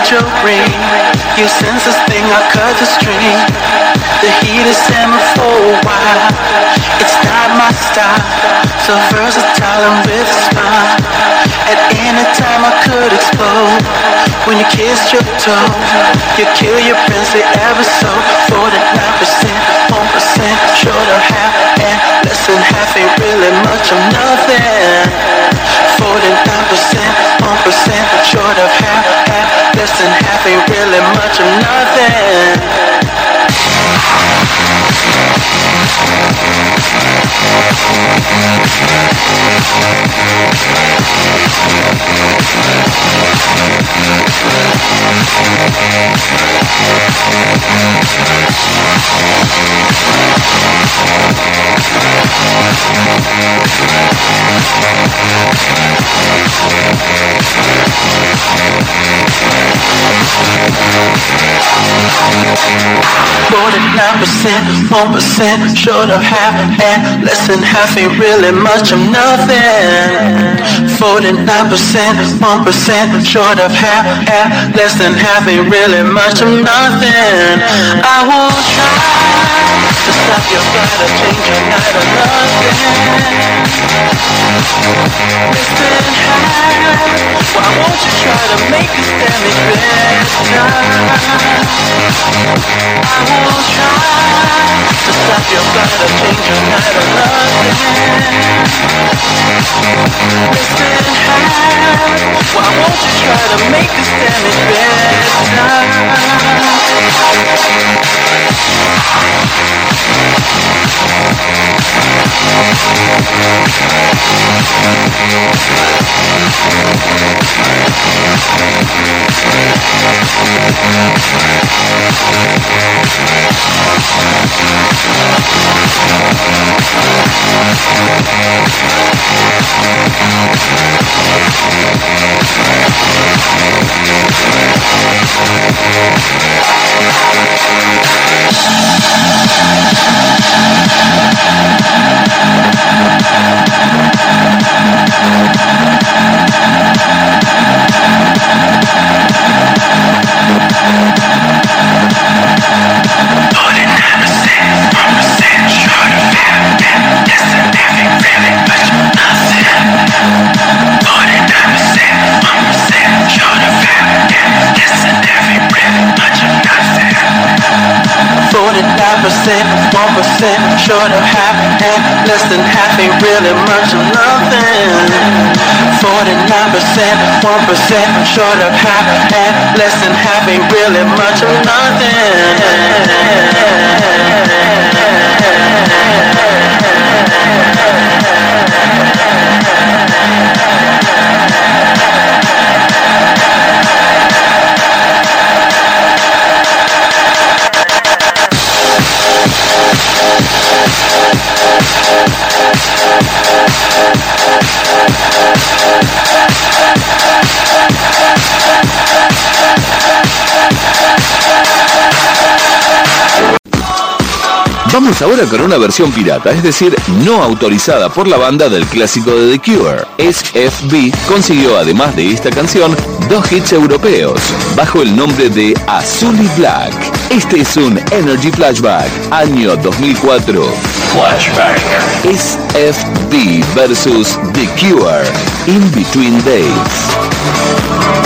Hide your ring. You sense this thing, I cut the string. The heat is simmer for a while. It's not my style. So versatile and with a smile. At any time I could explode. When you kiss your toe, you kill your princely ever so. 49%, 1% short of half, and less than half ain't really much of nothing. 49%, 1% short of than half ain't really much of nothing. Forty-nine percent, one percent, short of half, less than half ain't really much of nothing. Forty-nine percent, one percent, short of half, and less than half ain't really much of nothing. I will try or change night nothing. It's. Why won't you try to make this damage better? I will try change night nothing. High. Why won't you try to make this damage Forty-nine short of half, and less than half ain't really much of nothing. Forty-nine percent, one percent, short of half, and less than half ain't really much of Vamos ahora con una versión pirata, es decir, no autorizada por la banda del clásico de The Cure. SFB consiguió además de esta canción dos hits europeos bajo el nombre de Azul y Black. Este es un Energy Flashback, año 2004. Flashback. SFB versus The Cure, In Between Days.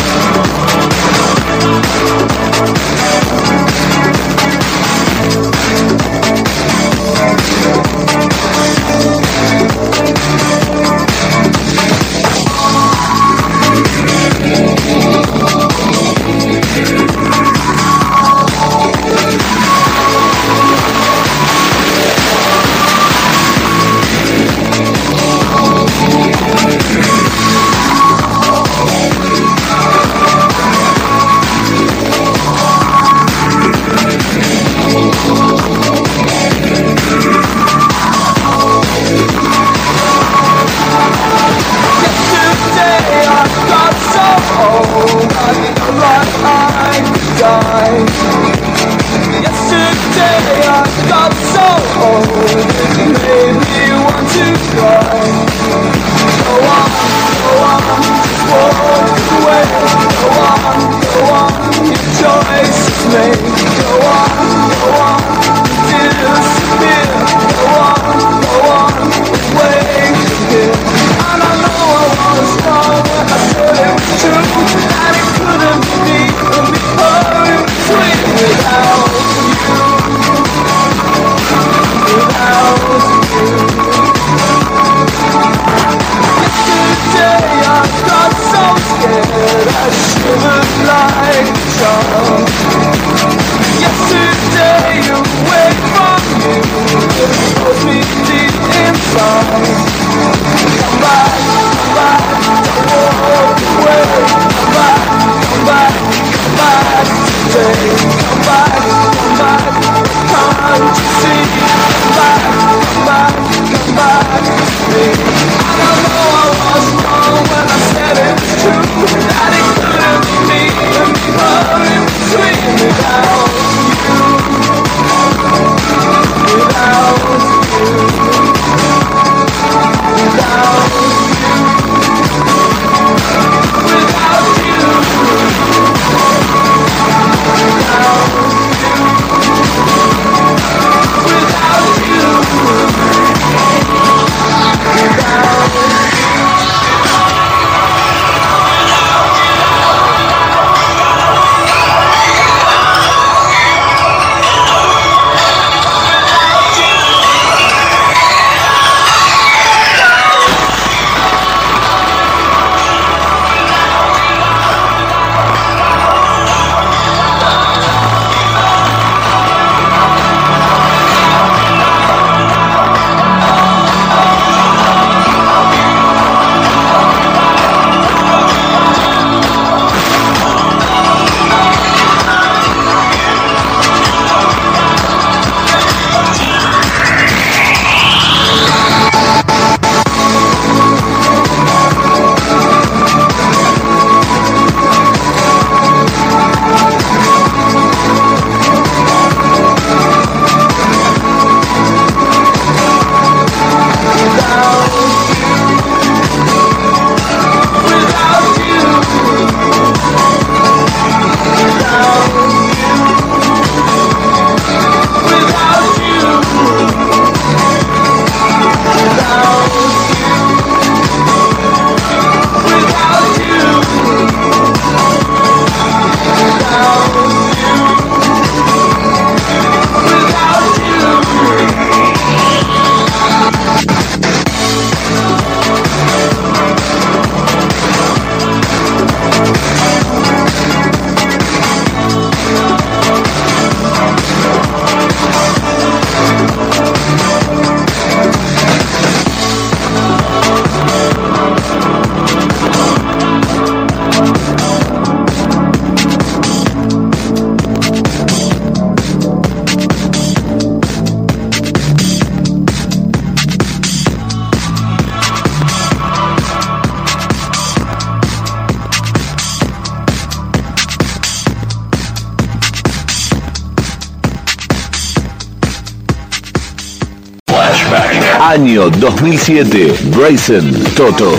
Well, 2007, Bryson Toto.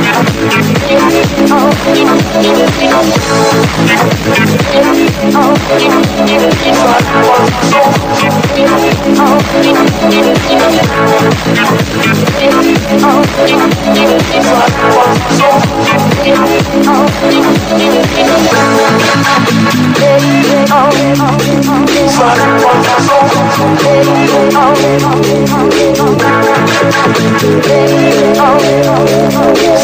Oh,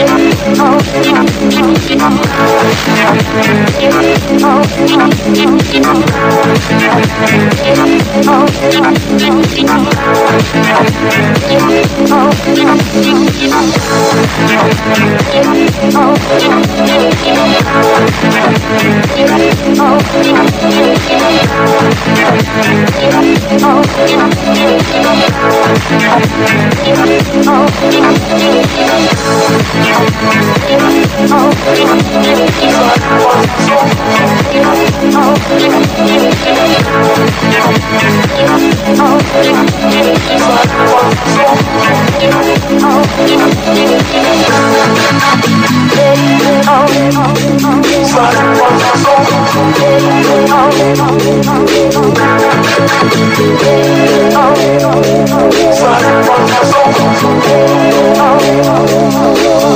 Oh, Oh,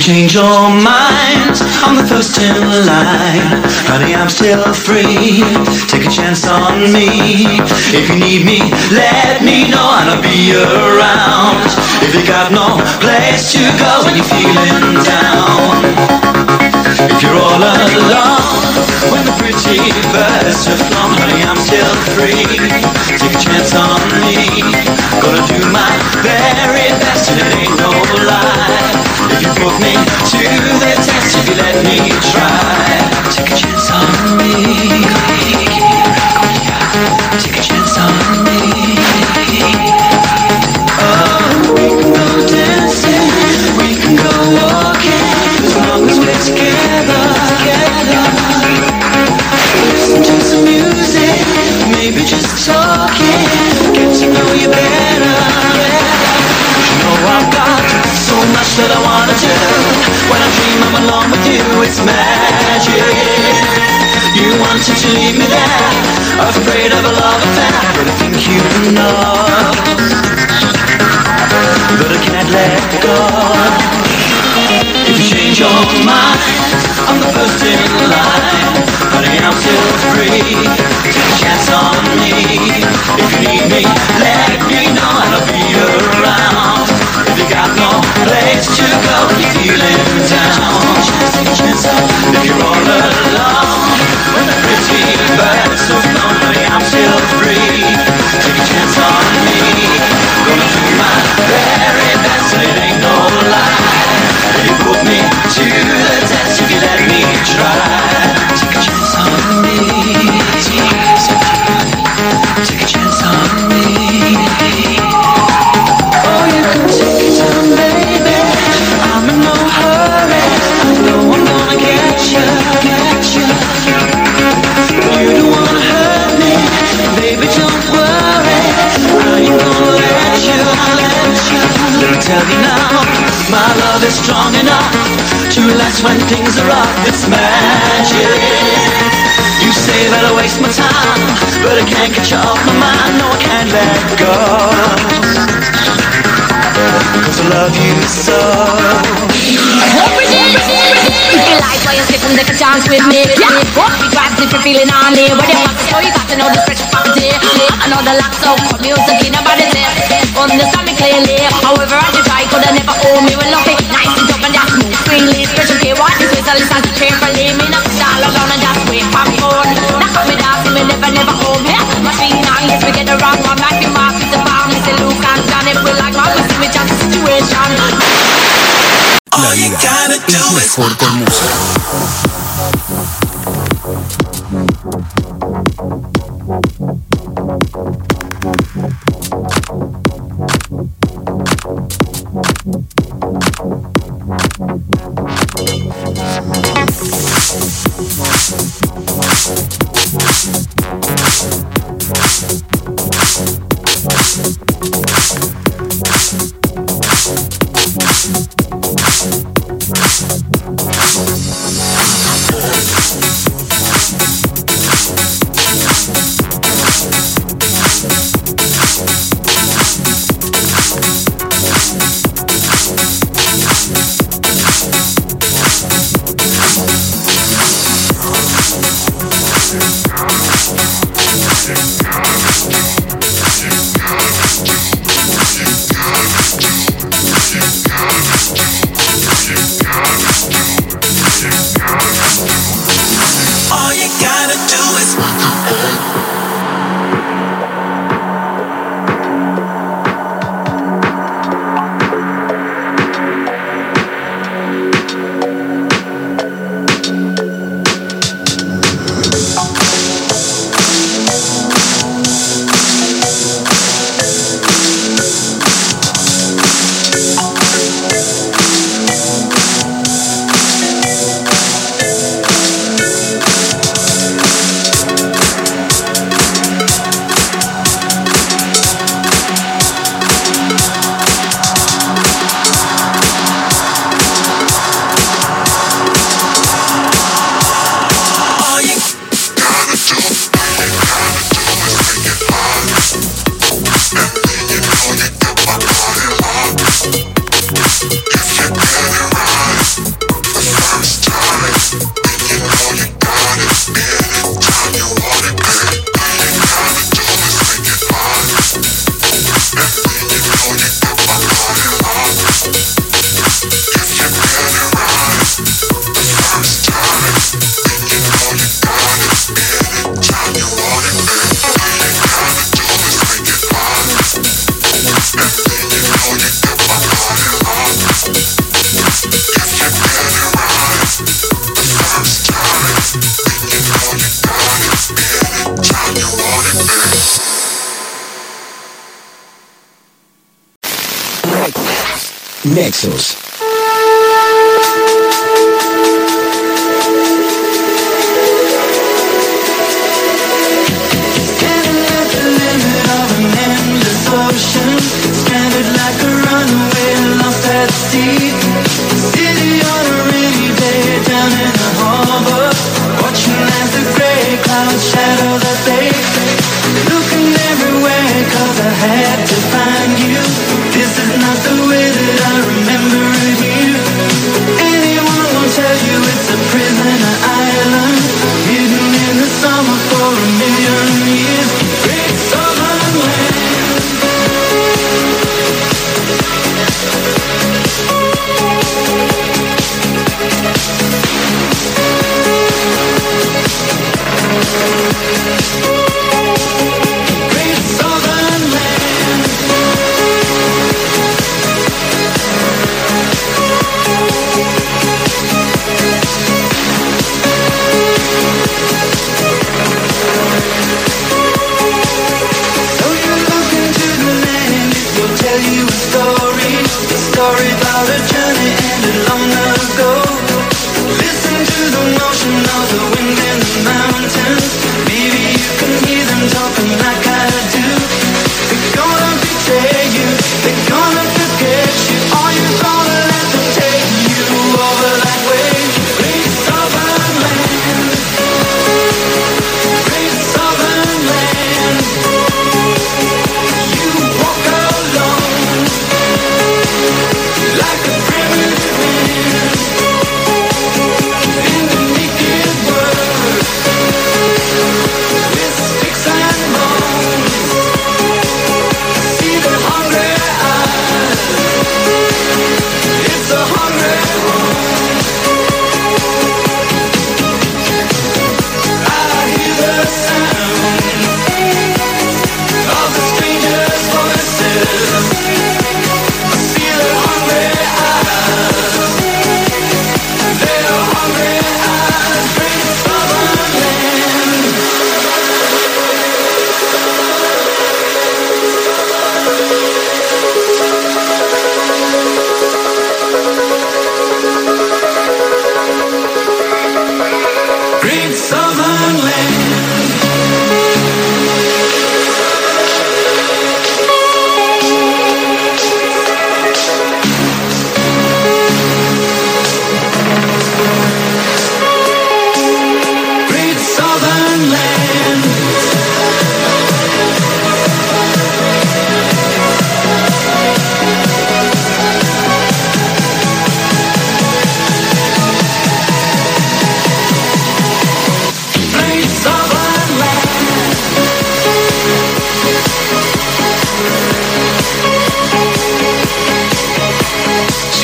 You change your mind, I'm the first in line. Honey, I'm still free. Take a chance on me. If you need me, let me know and I'll be around. If you got no place to go when you're feeling down. If you're all alone when the pretty birds have flown, honey, I'm still free. Take a chance on me. Gonna do my very best and it ain't no lie. If you put me to the test, if you let me try, take a chance on me. It's magic. You wanted to leave me there, afraid of a love affair, but I think you know. But I can't let go. If you change your mind, I'm the first in line. Honey, I'm still free. Take a chance on me. If you need me, let me know and I'll be around. If you got no place to go a chance on If you're all alone, when the pretty flown, honey, I'm still free. Take a chance on me. Gonna do my best Me tell you now, my love is strong enough to last when things are rough. It's magic. You say that I waste my time, but I can't get you off my mind. No, I can't let go. Cause I love you so. Like why you sit and take a chance with me? Yeah, me grabs if you're feeling on me. Where you to go, you got to know the I know the lots of good music in about it Understand me clearly. However, I just try, could have never owe me Well, nothing. Nice and tough and just smooth Freely, special care, what is with a listen to carefully Me. Not stall alone and just wait for phone Knock on. Me see me never, never home here Machine on, yes, we get the wrong one Like the mark, the bomb, me say Luke and John If we like one, we see me just the situation La vida es mejor con música.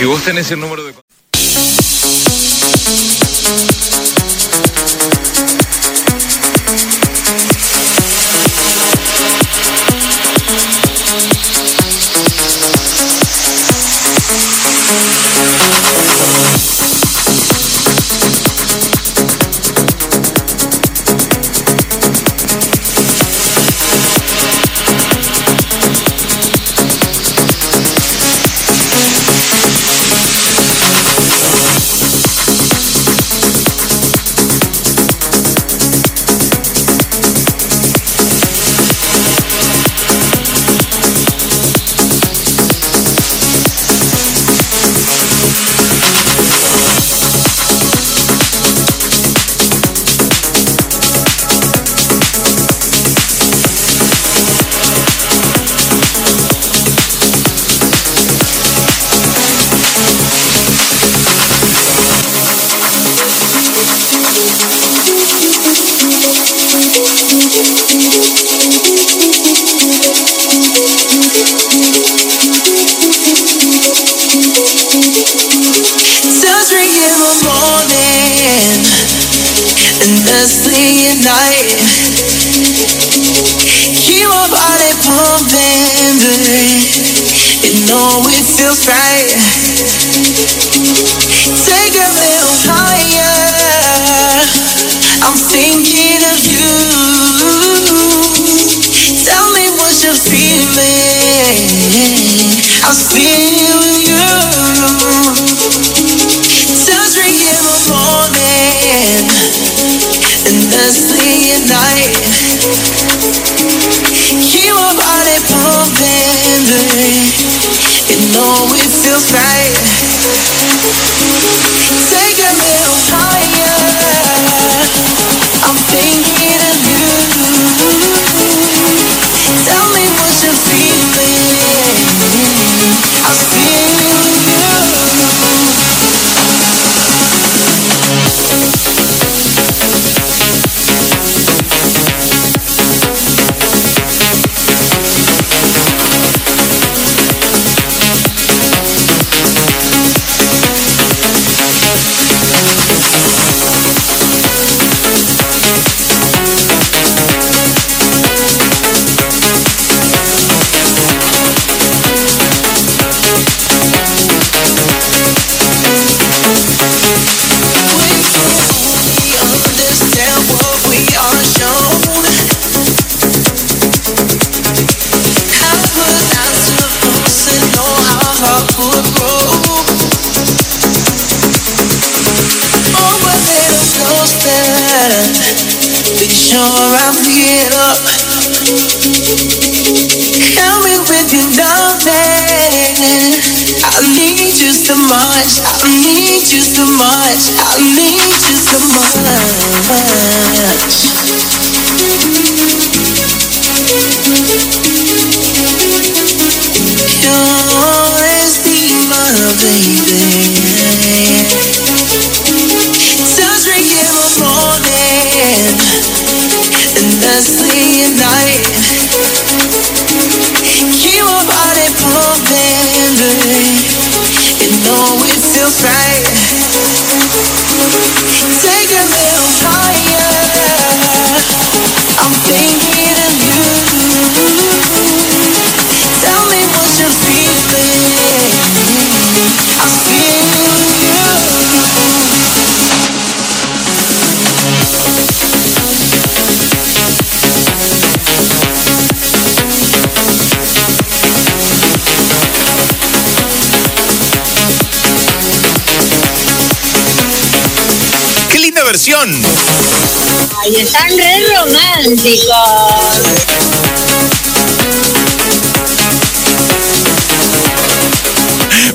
Si vos tenés el número de...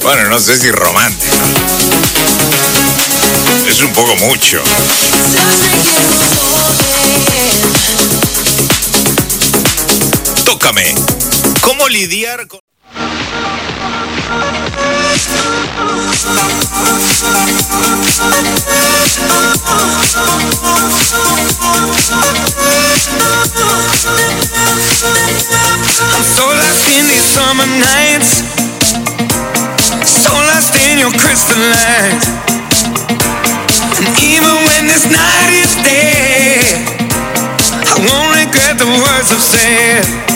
Bueno, no sé si romántico. Es un poco mucho. Tócame. ¿Cómo lidiar con... I'm so lost in these summer nights. So lost in your crystal light. And even when this night is dead, I won't regret the words I've said.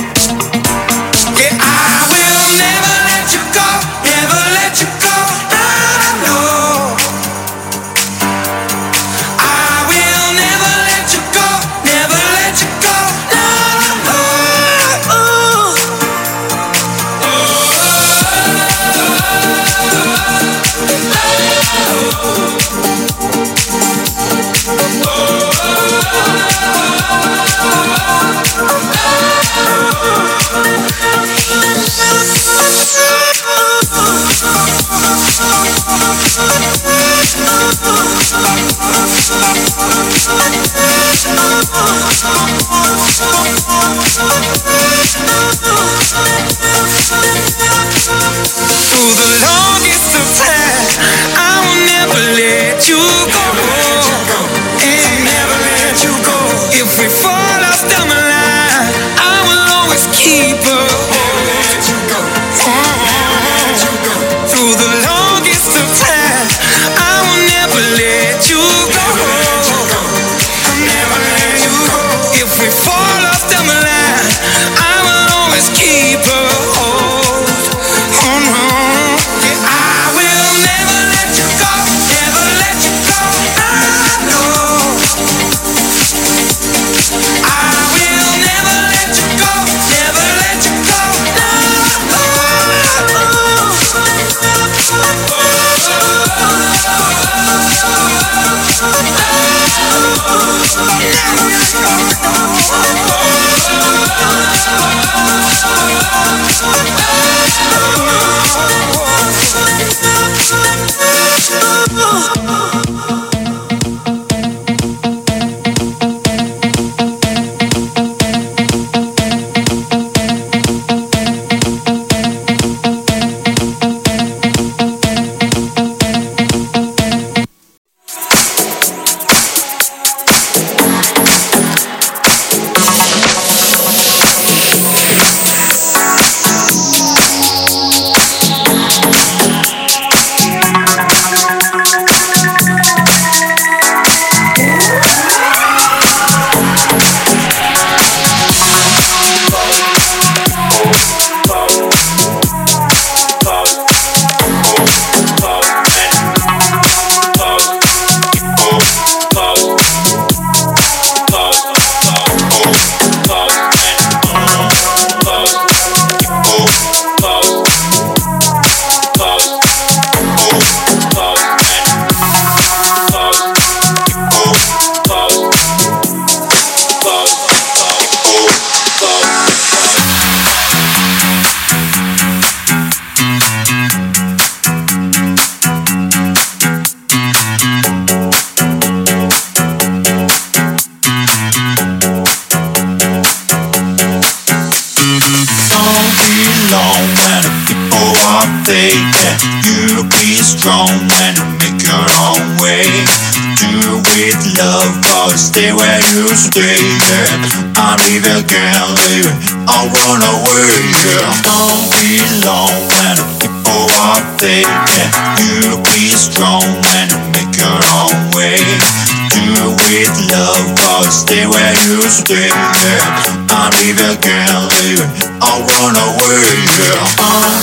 stay where you stay. Yeah. I need a girl, leave I'll run away. Yeah. I'm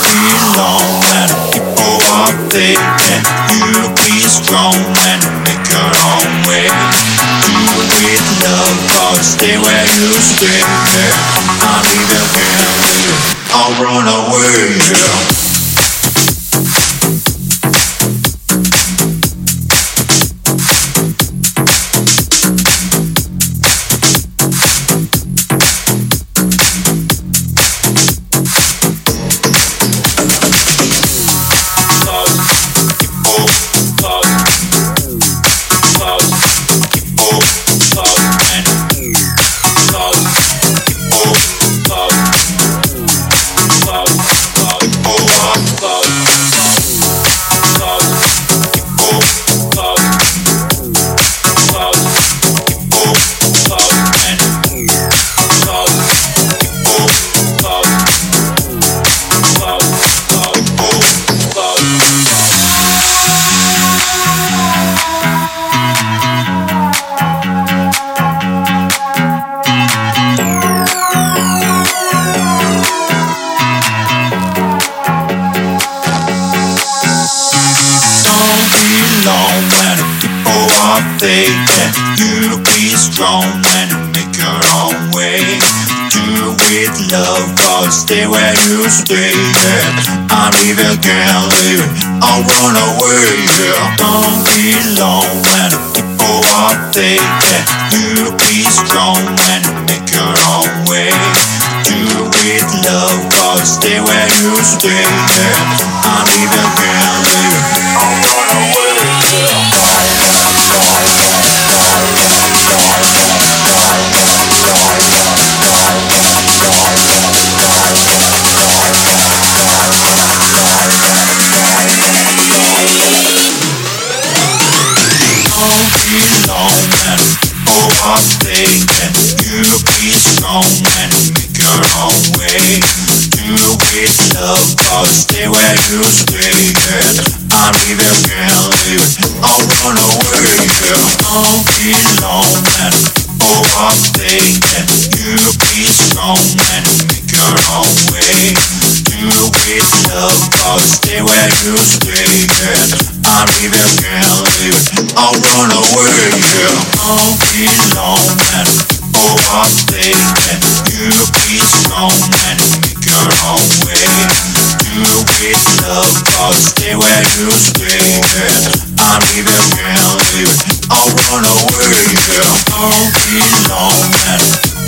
alone and people are dating. You be strong and make your own way. You need love, but stay where you stay. Yeah. I need a girl, leave I'll run away. Yeah. Overthinking. You be strong and make your own way. Do with love, but stay where you stay. Yeah. I'm either can't leave it, I'll run away. Yeah. Don't be alone and overthinking. You be strong and your own way. Do with love, but stay where you stay. Yeah. I'm either can't I'll run away. Yeah. Don't be alone and overthinking. You be strong and make your own way. Do with love, but stay where you stay. Yeah. I'm either can't I'll run away. Yeah. Don't be alone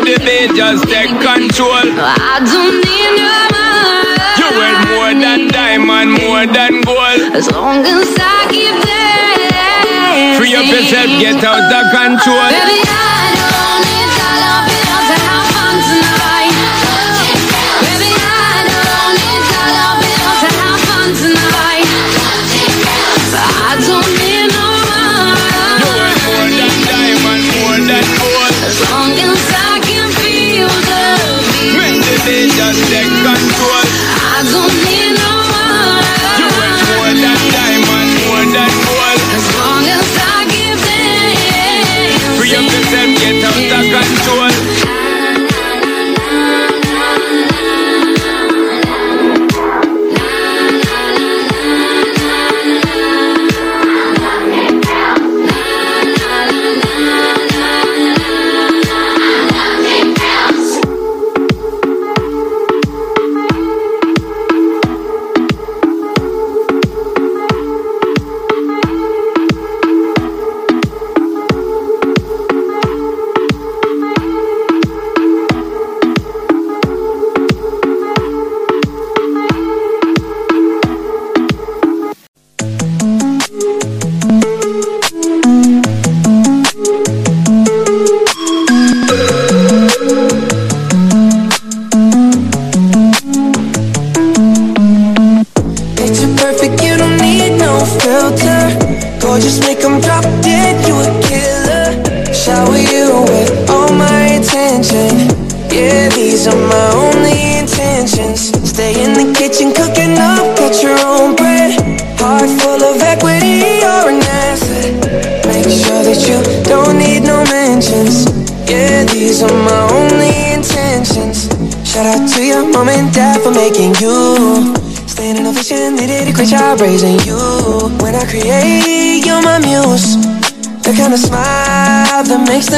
beat. The just take control. I don't need no money. You worth more than diamond, more than gold. As long as I keep dancing. Free up yourself, get out of control. Baby, I don't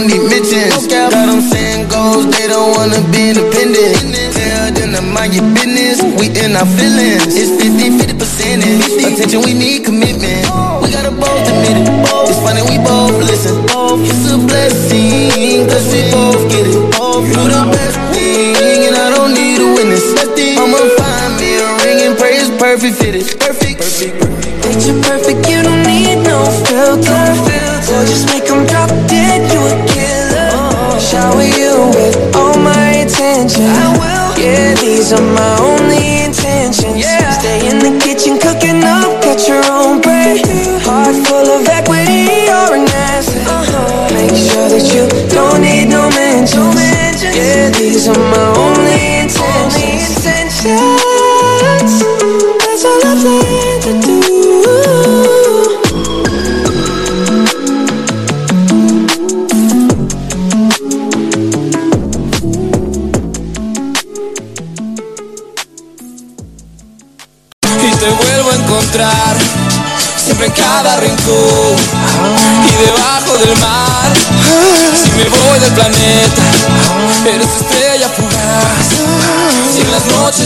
don't need mentions. Got them saying goals, they don't wanna be independent. Tell them to mind your business. We in our feelings. It's 50 50 percentage. Attention, we need commitment. We gotta both admit it. It's funny, we both listen. It's a blessing, cause we both get it. You the best thing, and I don't need a witness. I'ma find me a ring and pray it's perfect fitted. Perfect. Picture perfect, you don't need no filter. shower you with all my attention. I will. Yeah, these are my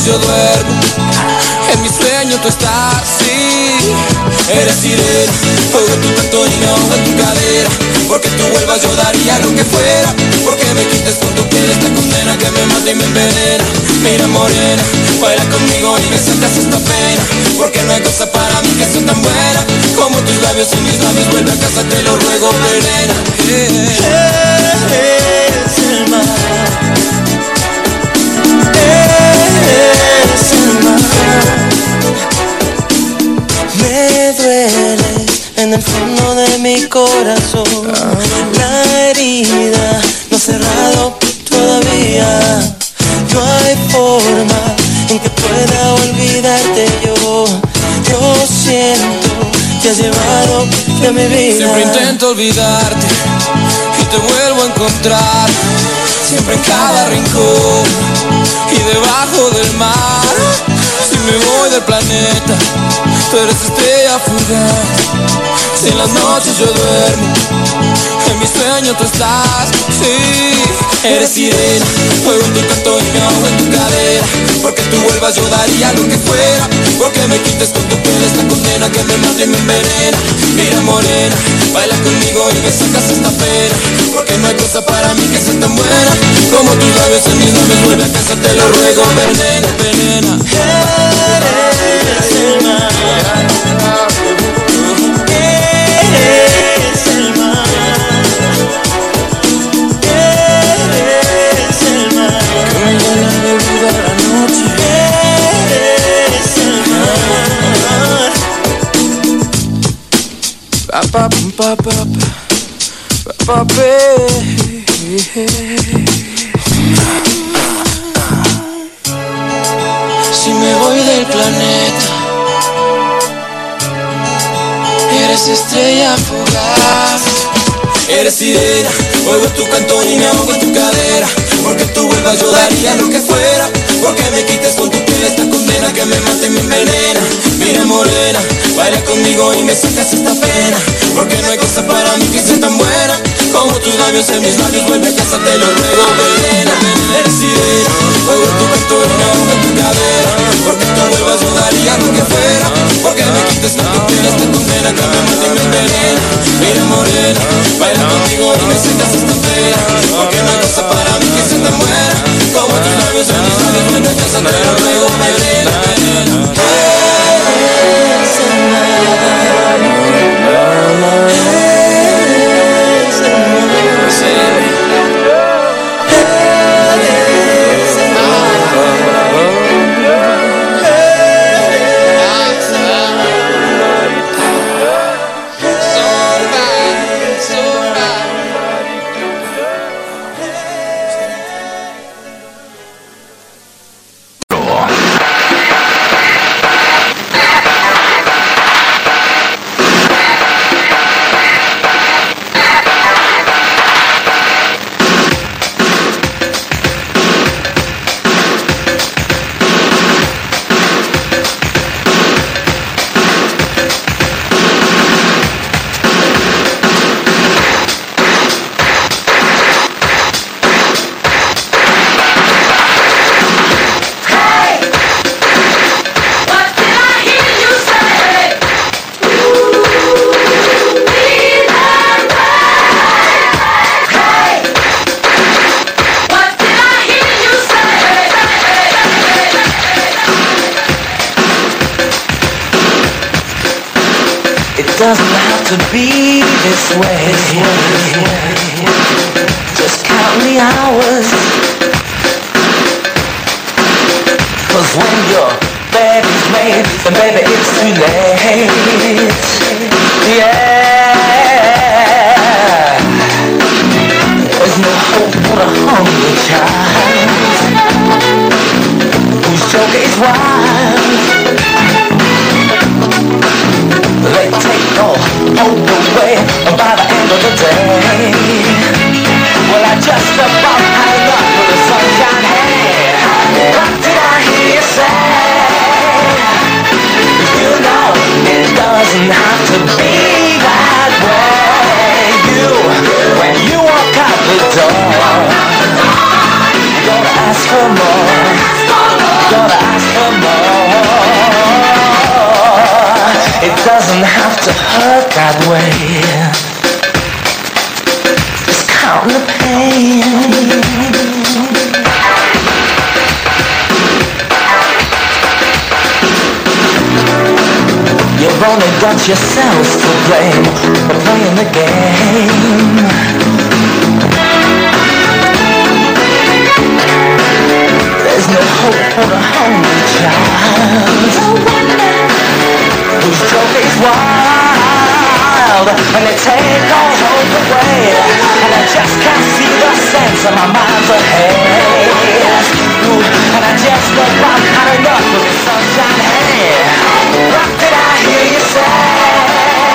yo duermo, en mi sueño tú estás, sí. Eres sirena, oigo tu canto y me ahoga tu cadera. Porque tú vuelvas yo daría lo que fuera. Porque me quites con tu piel esta condena que me mata y me envenena. Mira morena, baila conmigo y me sacas esta pena. Porque no hay cosa para mí que sea tan buena como tus labios y mis labios. Vuelve a casa, te lo ruego, venena. Eres el mar. Me dueles en el fondo de mi corazón. La herida no ha cerrado todavía. No hay forma en que pueda olvidarte yo. Yo siento que has llevado de mi vida. Siempre intento olvidarte y te vuelvo a encontrar. Siempre en cada rincón y debajo del mar. Si me voy del planeta, tú eres estrella fugaz. Si en las noches yo duermo, en mi sueño tú estás. Sí, eres sirena, juego en tu canto y me ahogo en tu cadera. Porque tú vuelvas yo daría lo que fuera. Porque me quites con tu piel esta condena que me mata y me envenena. Mira morena, baila conmigo y me sacas esta pena. Porque no hay cosa para mí que sea tan buena como tus labios en mis labios. Vuelve a casa, te lo ruego, venena, venena papé. Si me voy del planeta, eres estrella fugaz. Eres sirena, oigo tu canto y me ahogo en tu cadera. Porque tú vuelvas yo daría lo que fuera. Porque me quites con tu piel esta condena que me mata y me envenena. Mira morena, baila conmigo y me sacas esta pena. Porque no hay cosa para mí que sea tan buena como tus labios en mis labios. Vuelve a casa, te lo ruego, venena. Eres sirena, tu canto y me ahogo en tu cadera. Porque tú vuelvas yo daría lo que fuera. Porque me quites con tu piel esta condena que me mata y me envenena. Mira morena, baila conmigo y sacas esta pena. Porque no hay cosa para mí que sea tan buena como tus labios en mis labios. Vuelve a casa, te lo ruego, only got yourselves to blame for playing the game. There's no hope for the hungry child No wonder whose is wild and they take all hope away. And I just can't see the sense of my mind's ahead. And I just know I've had enough of the sunshine. Hey, what did I hear you say?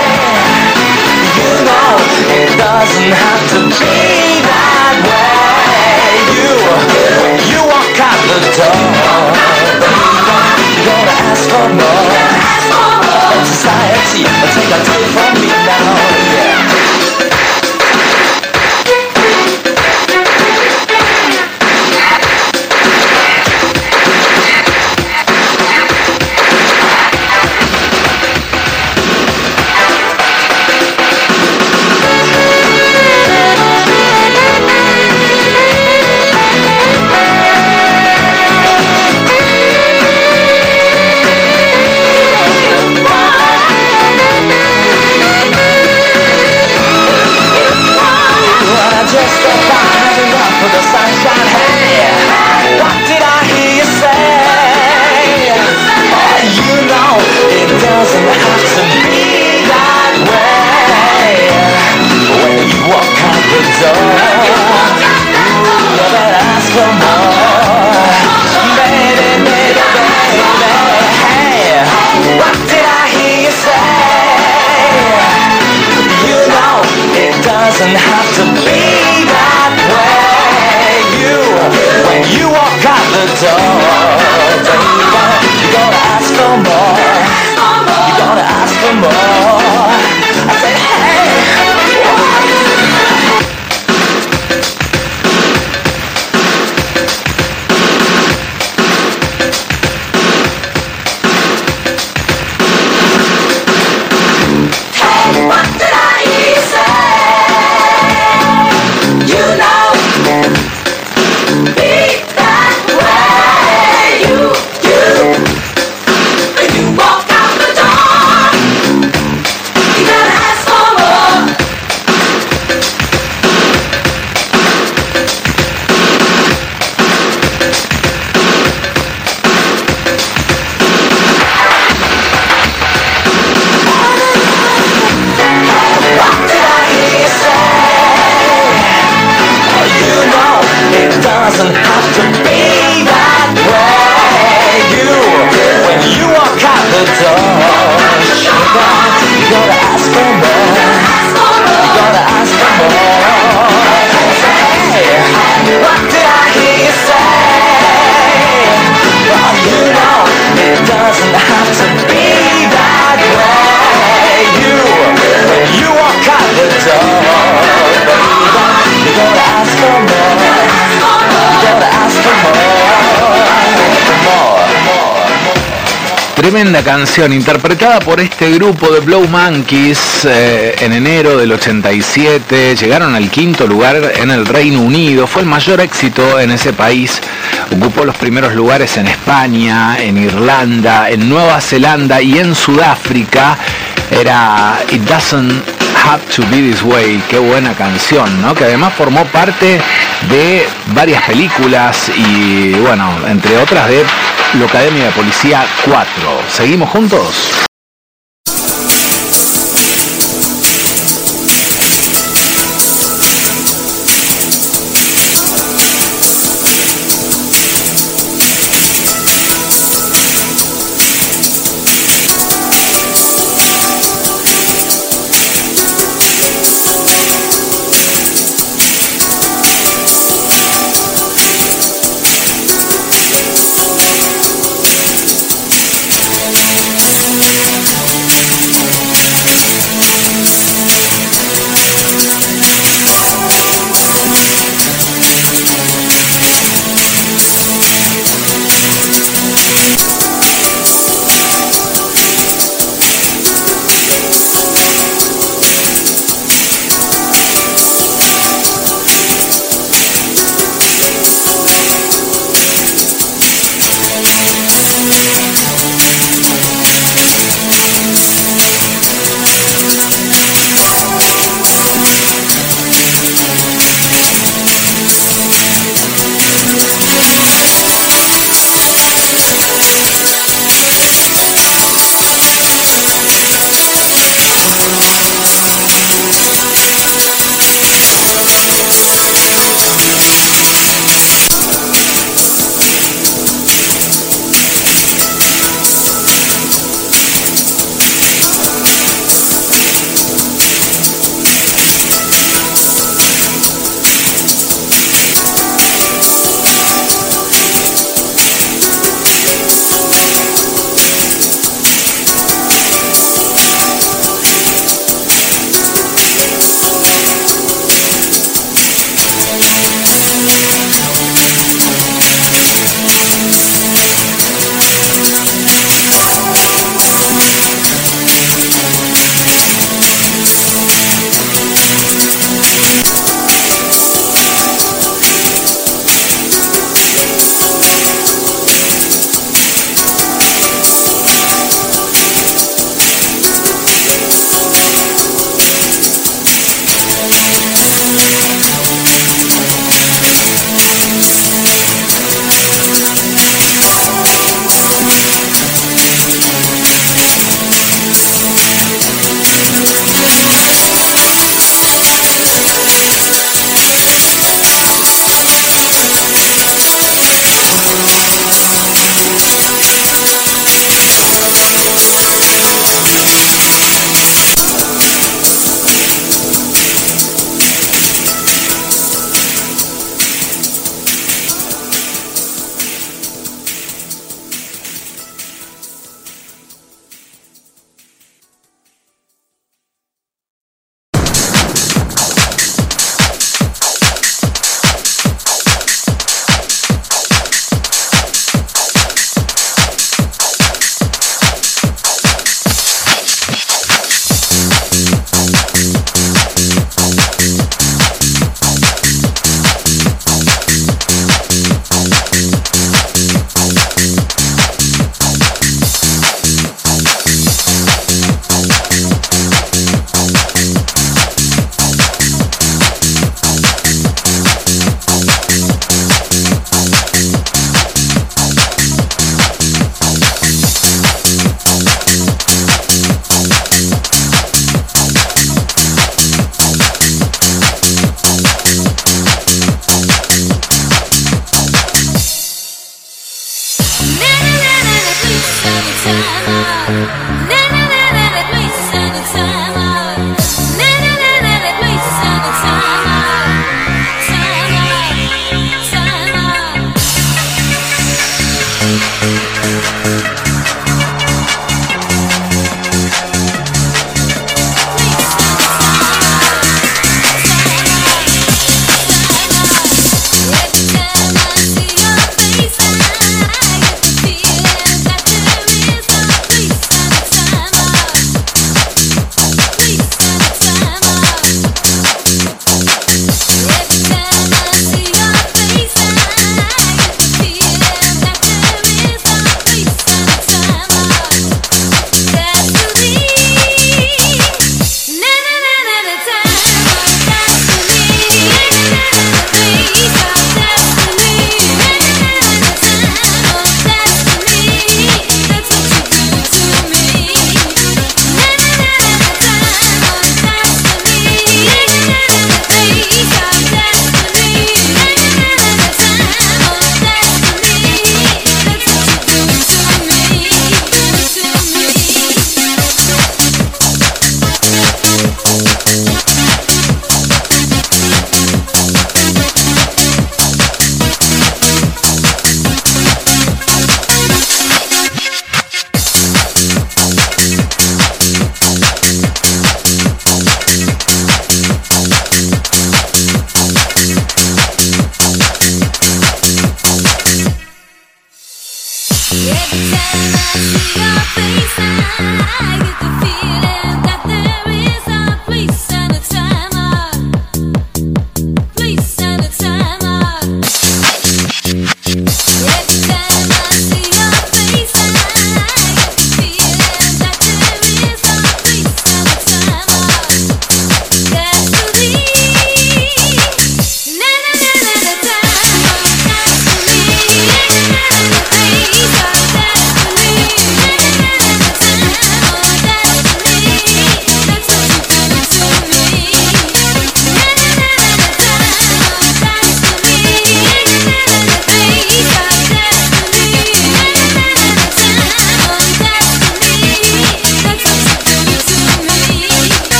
You know it doesn't have to be that way. You, when you walk out the door, you gotta ask for more. Society take a tip from me now. Yeah. Canción interpretada por este grupo de Blow Monkeys eh, en enero del 87. Llegaron al quinto lugar en el Reino Unido. Fue el mayor éxito en ese país. Ocupó los primeros lugares en España, en Irlanda, en Nueva Zelanda y en Sudáfrica. Era It Doesn't Have to Be This Way. Qué buena canción, ¿no? Que además formó parte de varias películas y, bueno, entre otras de la Academia de Policía 4. ¿Seguimos juntos?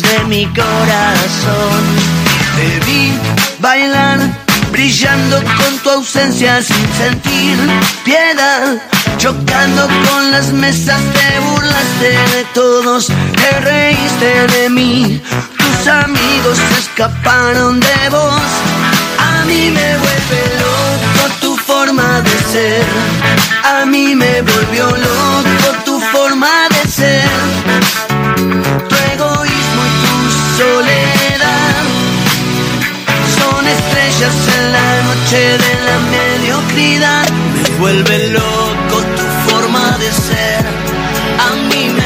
De mi corazón. Te vi bailar, brillando con tu ausencia sin sentir piedad. Chocando con las mesas te burlaste de todos, te reíste de mí, tus amigos se escaparon de vos. A mí me vuelve loco tu forma de ser, a mí me volvió loco tu forma de ser, de la mediocridad, me vuelve loco tu forma de ser, a mí me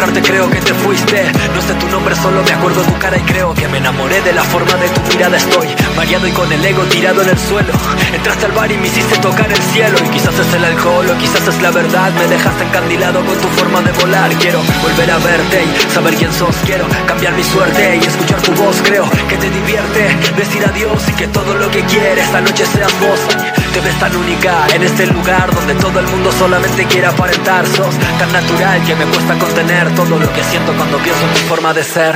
encontrarte, creo que te fuiste. No sé tu nombre, solo me acuerdo tu cara y creo que me enamoré de la forma de tu mirada. Estoy mareado y con el ego tirado en el suelo. Entraste al bar y me hiciste tocar el cielo. Y quizás es el alcohol o quizás es la verdad. Me dejaste encandilado con tu forma de volar. Quiero volver a verte y saber quién sos. Quiero cambiar mi suerte y escuchar tu voz. Creo que te divierte decir adiós y que todo lo que quieres esta noche seas vos. Te ves tan única en este lugar donde todo el mundo solamente quiere aparentar. Sos tan natural que me cuesta contener todo lo que siento cuando pienso en tu forma de ser.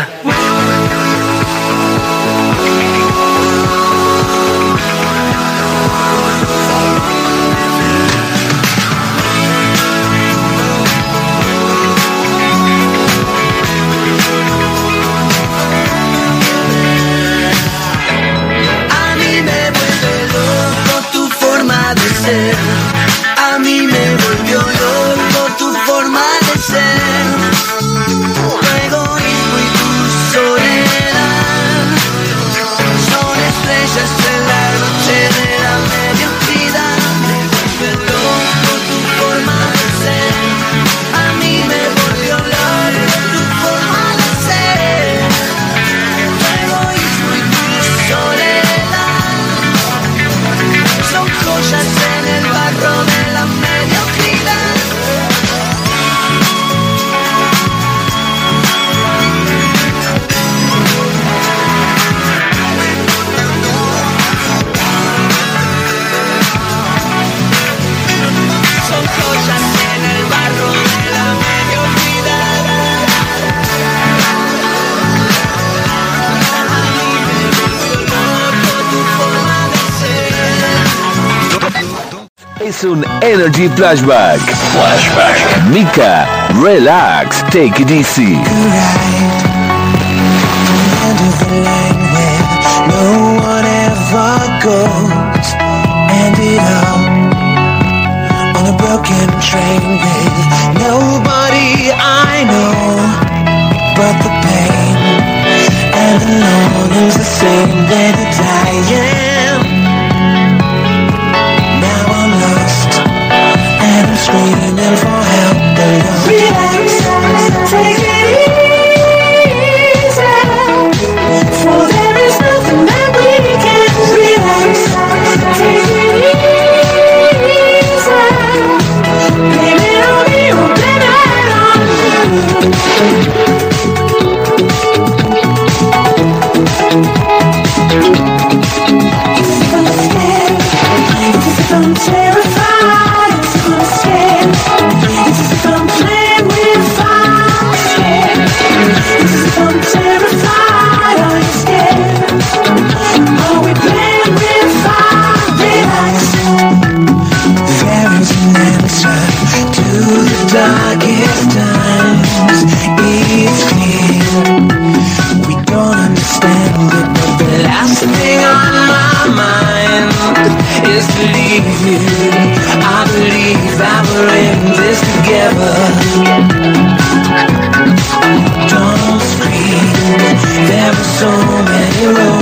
Energy Flashback. Flashback. Mika, relax, take it easy. end of the line where no one ever goes. Ended up on a broken train with nobody I know but the pain. And the longing's the same way that I am. Screaming for help. It easy. it's time it's clear we don't understand it. But the last thing on my mind is to leave you. I believe I will end this together. Don't scream. There are so many.